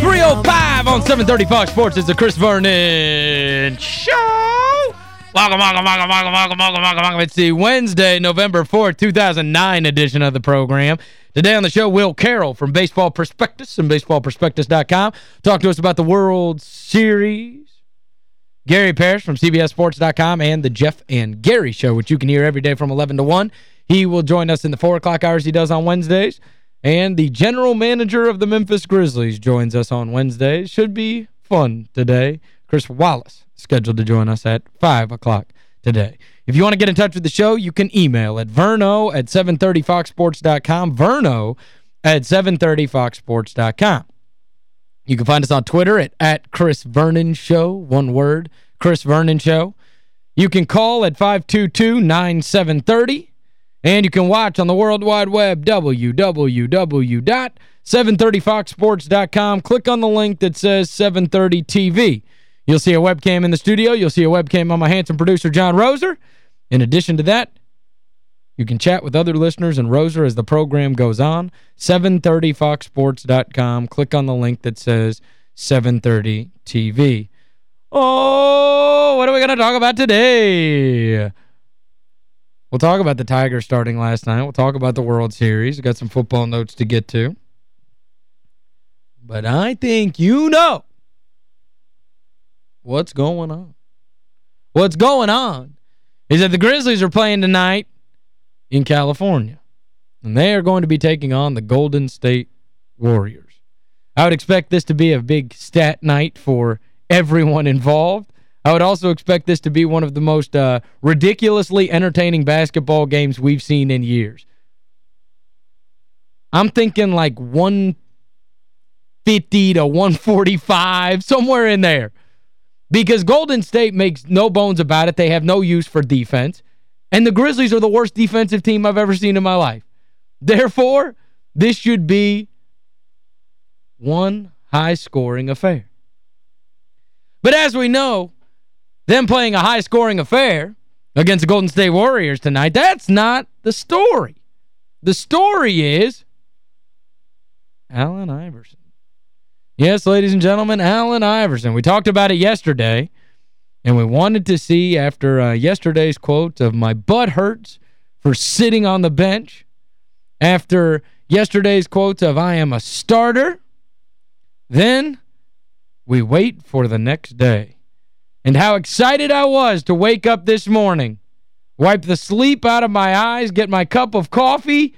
live oh on 730 Fox Sports. It's the Chris Vernon Show. Welcome, welcome, welcome, welcome, welcome, welcome, welcome, welcome. It's the Wednesday, November 4th, 2009 edition of the program. Today on the show, Will Carroll from Baseball Prospectus and BaseballProspectus.com. Talk to us about the World Series. Gary Parrish from CBSSports.com and the Geoff and Gary Show, which you can hear every day from 11 to 1. He will join us in the 4 o'clock hours he does on Wednesdays. And the general manager of the Memphis Grizzlies joins us on Wednesday. Should be fun today. Chris Wallace scheduled to join us at 5 o'clock today. If you want to get in touch with the show, you can email at verno at 730foxsports.com, verno at 730foxsports.com. You can find us on Twitter at, at Chris Vernon Show, one word, Chris Vernon Show. You can call at 522-9730. And you can watch on the World Wide Web, www.730foxsports.com. Click on the link that says 730 TV. You'll see a webcam in the studio. You'll see a webcam on my handsome producer, John Roser. In addition to that, you can chat with other listeners and Roser as the program goes on. 730foxsports.com. Click on the link that says 730 TV. Oh, what are we going to talk about today? We'll talk about the Tigers starting last night. We'll talk about the World Series. We've got some football notes to get to. But I think you know what's going on. What's going on is that the Grizzlies are playing tonight in California. And they are going to be taking on the Golden State Warriors. I would expect this to be a big stat night for everyone involved. I would also expect this to be one of the most uh, ridiculously entertaining basketball games we've seen in years. I'm thinking like 150 to 145, somewhere in there. Because Golden State makes no bones about it. They have no use for defense. And the Grizzlies are the worst defensive team I've ever seen in my life. Therefore, this should be one high-scoring affair. But as we know, them playing a high-scoring affair against the Golden State Warriors tonight, that's not the story. The story is Allen Iverson. Yes, ladies and gentlemen, Allen Iverson. We talked about it yesterday, and we wanted to see after uh, yesterday's quote of my butt hurts for sitting on the bench, after yesterday's quotes of I am a starter, then we wait for the next day and how excited I was to wake up this morning, wipe the sleep out of my eyes, get my cup of coffee,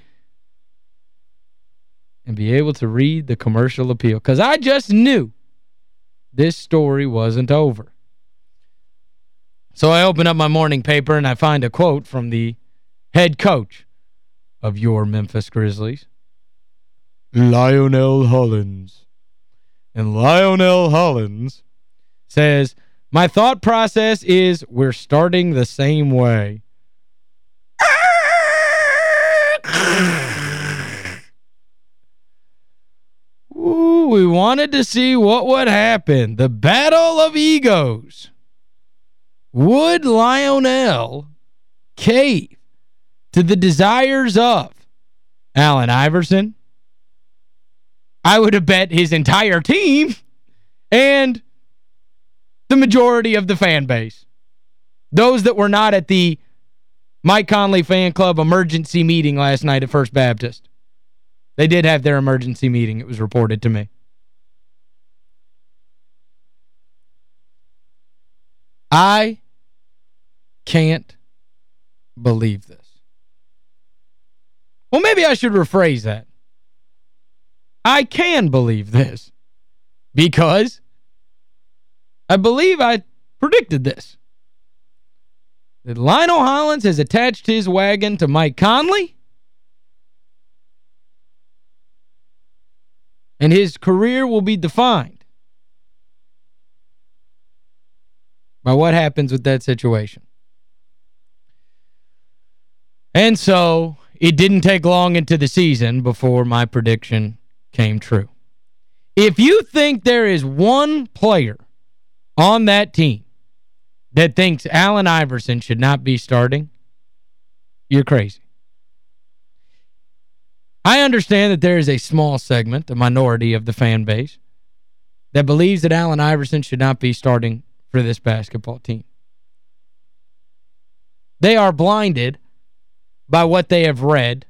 and be able to read the commercial appeal. Because I just knew this story wasn't over. So I open up my morning paper and I find a quote from the head coach of your Memphis Grizzlies, Lionel Hollins. And Lionel Hollins says, my thought process is we're starting the same way. Ooh, we wanted to see what would happen. The battle of egos. Would Lionel cave to the desires of Allen Iverson? I would have bet his entire team and the majority of the fan base. Those that were not at the Mike Conley Fan Club emergency meeting last night at First Baptist. They did have their emergency meeting, it was reported to me. I can't believe this. Well, maybe I should rephrase that. I can believe this because I believe I predicted this. That Lionel Hollins has attached his wagon to Mike Conley. And his career will be defined by what happens with that situation. And so, it didn't take long into the season before my prediction came true. If you think there is one player on that team that thinks Allen Iverson should not be starting, you're crazy. I understand that there is a small segment, a minority of the fan base, that believes that Allen Iverson should not be starting for this basketball team. They are blinded by what they have read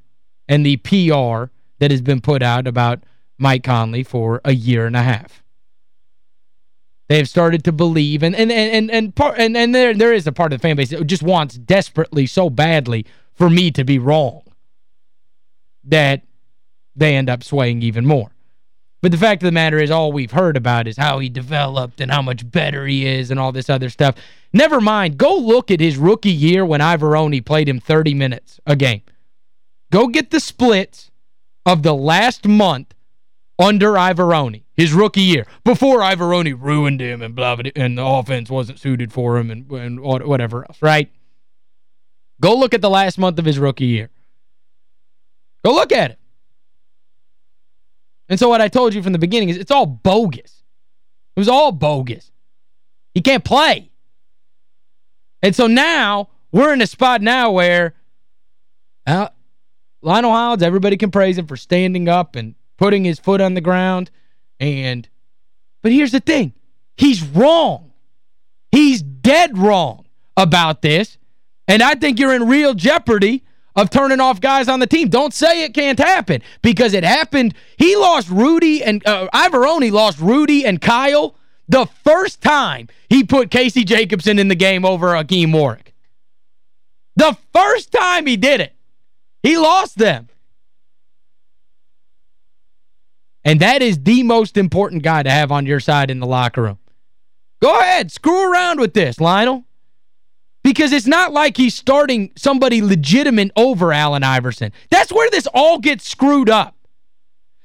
and the PR that has been put out about Mike Conley for a year and a half. They have started to believe and and and and part and, and there there is a part of the fan base that just wants desperately so badly for me to be wrong that they end up swaying even more. But the fact of the matter is all we've heard about is how he developed and how much better he is and all this other stuff. Never mind. Go look at his rookie year when Iavaroni played him 30 minutes a game. Go get the splits of the last month under Iavaroni, his rookie year, before Iavaroni ruined him and blah, blah, and the offense wasn't suited for him and, and whatever else, right? Go look at the last month of his rookie year. Go look at it. And so what I told you from the beginning is it's all bogus. It was all bogus. He can't play. And so now we're in a spot now where uh, Lionel Hollins, everybody can praise him for standing up and putting his foot on the ground. And But here's the thing. He's wrong. He's dead wrong about this. And I think you're in real jeopardy of turning off guys on the team. Don't say it can't happen because it happened. He lost Rudy and uh, Iavaroni lost Rudy and Kyle the first time he put Casey Jacobsen in the game over Hakim Warrick. The first time he did it, he lost them. And that is the most important guy to have on your side in the locker room. Go ahead, screw around with this, Lionel. Because it's not like he's starting somebody legitimate over Allen Iverson. That's where this all gets screwed up.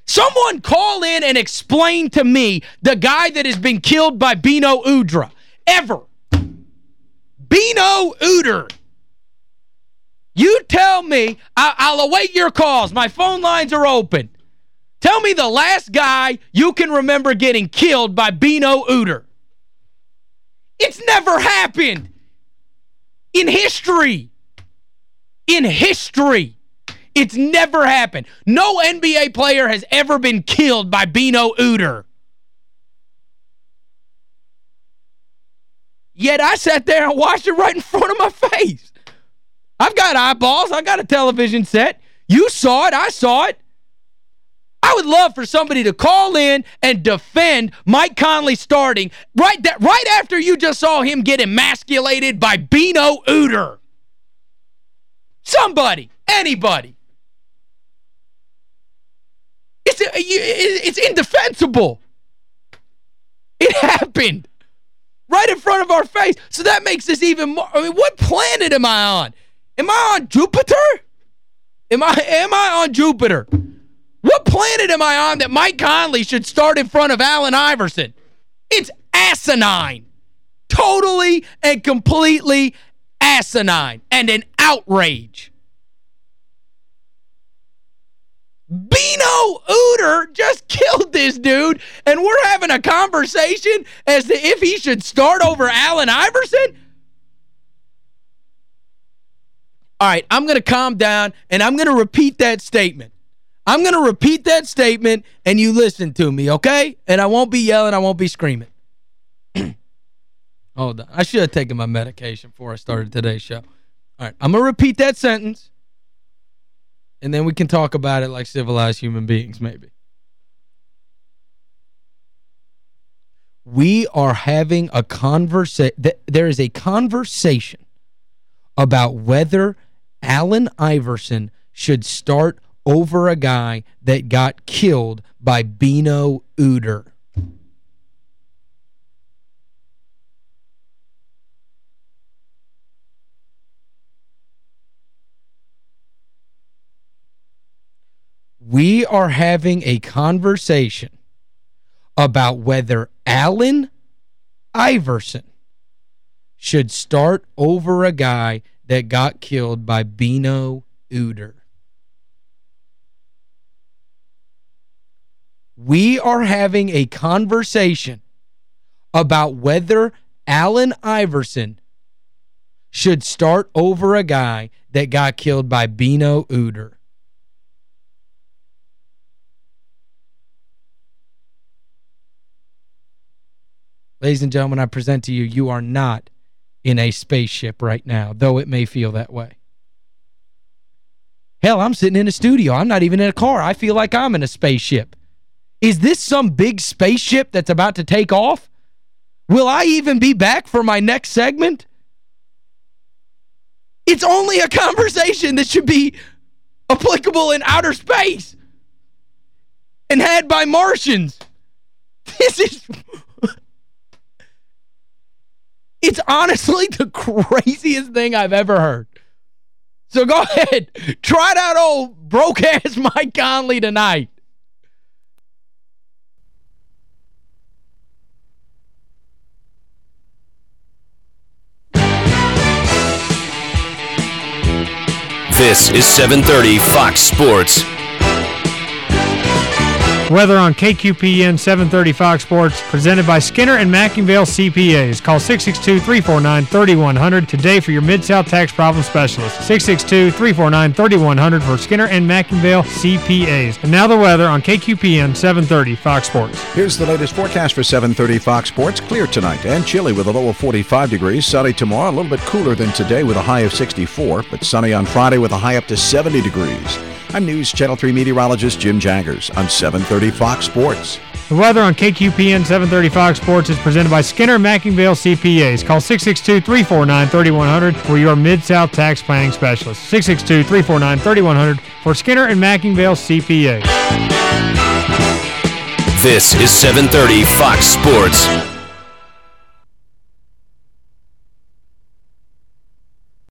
Someone call in and explain to me the guy that has been killed by Beno Udrih. Ever. Beno Udrih. You tell me, I will await your calls. My phone lines are open. Tell me the last guy you can remember getting killed by Beno Udrih. It's never happened in history. In history. It's never happened. No NBA player has ever been killed by Beno Udrih. Yet I sat there and watched it right in front of my face. I've got eyeballs. I've got a television set. You saw it. I saw it. I would love for somebody to call in and defend Mike Conley starting right that right after you just saw him get emasculated by Beno Udrih. Somebody, anybody. It's uh, it's indefensible. It happened right in front of our face. So that makes this even more I mean, what planet am I on? Am I on Jupiter? Am I am I on Jupiter? What planet am I on that Mike Conley should start in front of Allen Iverson? It's asinine. Totally and completely asinine and an outrage. Beno Udrih just killed this dude, and we're having a conversation as to if he should start over Allen Iverson? All right, I'm going to calm down, and I'm going to repeat that statement. I'm going to repeat that statement and you listen to me, okay? And I won't be yelling, I won't be screaming. Hold on. I should have taken my medication before I started today's show. All right, I'm going to repeat that sentence and then we can talk about it like civilized human beings maybe. We are having a conversation there is a conversation about whether Allen Iverson should start over a guy that got killed by Beno Udrih. We are having a conversation about whether Allen Iverson should start over a guy that got killed by Beno Udrih. We are having a conversation about whether Allen Iverson should start over a guy that got killed by Beno Udrih. Ladies and gentlemen, I present to you, you are not in a spaceship right now, though it may feel that way. Hell, I'm sitting in a studio. I'm not even in a car. I feel like I'm in a spaceship. Is this some big spaceship that's about to take off? Will I even be back for my next segment? It's only a conversation that should be applicable in outer space and had by Martians. This is... it's honestly the craziest thing I've ever heard. So go ahead. Try that old broke-ass Mike Conley tonight. This is 730 Fox Sports. Weather on KQPN 730 Fox Sports, presented by Skinner and Mackinvale CPAs. Call 662-349-3100 today for your Mid-South tax problem specialist. 662-349-3100 for Skinner and Mackinvale CPAs. And now the weather on KQPN 730 Fox Sports. Here's the latest forecast for 730 Fox Sports. Clear tonight and chilly with a low of 45 degrees. Sunny tomorrow, a little bit cooler than today with a high of 64, but sunny on Friday with a high up to 70 degrees. I'm News Channel 3 meteorologist Jim Jaggers on 730 Fox Sports. The weather on KQPN 730 Fox Sports is presented by Skinner Mackinvale CPAs. Call 662-349-3100 for your Mid-South tax planning specialist. 662-349-3100 for Skinner and Mackinvale CPAs. This is 730 Fox Sports.